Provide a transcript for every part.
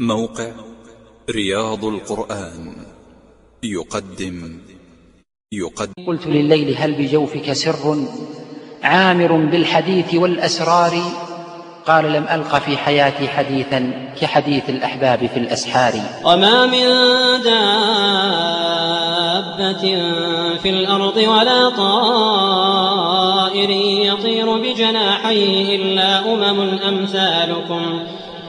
موقع رياض القرآن. يقدم. يقدم. قلت لليل هل بجوفك سر؟ عامر بالحديث والأسرار. قال لم ألق في حياتي حديثا كحديث الأحباب في الأسحار. وما من دابة في الأرض ولا طائر يطير بجناحيه إلا أمم أمثالكم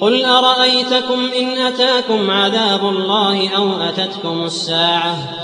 قل أرأيتكم إن أتاكم عذاب الله أو أتتكم الساعة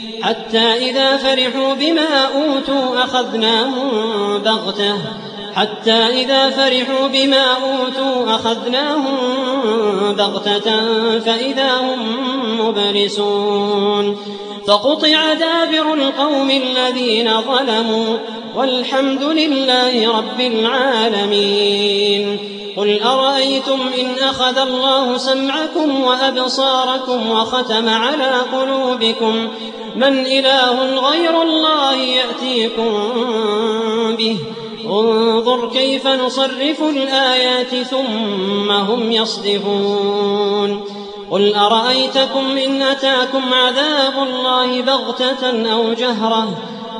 حتى إذا فرحوا بما أوتوا أخذناهم بغتة حتى إذا فرحوا بما أوتوا أخذناهم بغتة فإذا هم مبلسون. فقطع دابر القوم الذين ظلموا والحمد لله رب العالمين. قل أرأيتم إن أخذ الله سمعكم وأبصاركم وختم على قلوبكم؟ من إله غير الله يأتيكم به. انظر كيف نصرف الآيات ثم هم يصدفون. قل أرأيتكم إن أتاكم عذاب الله بغتة أو جهرة؟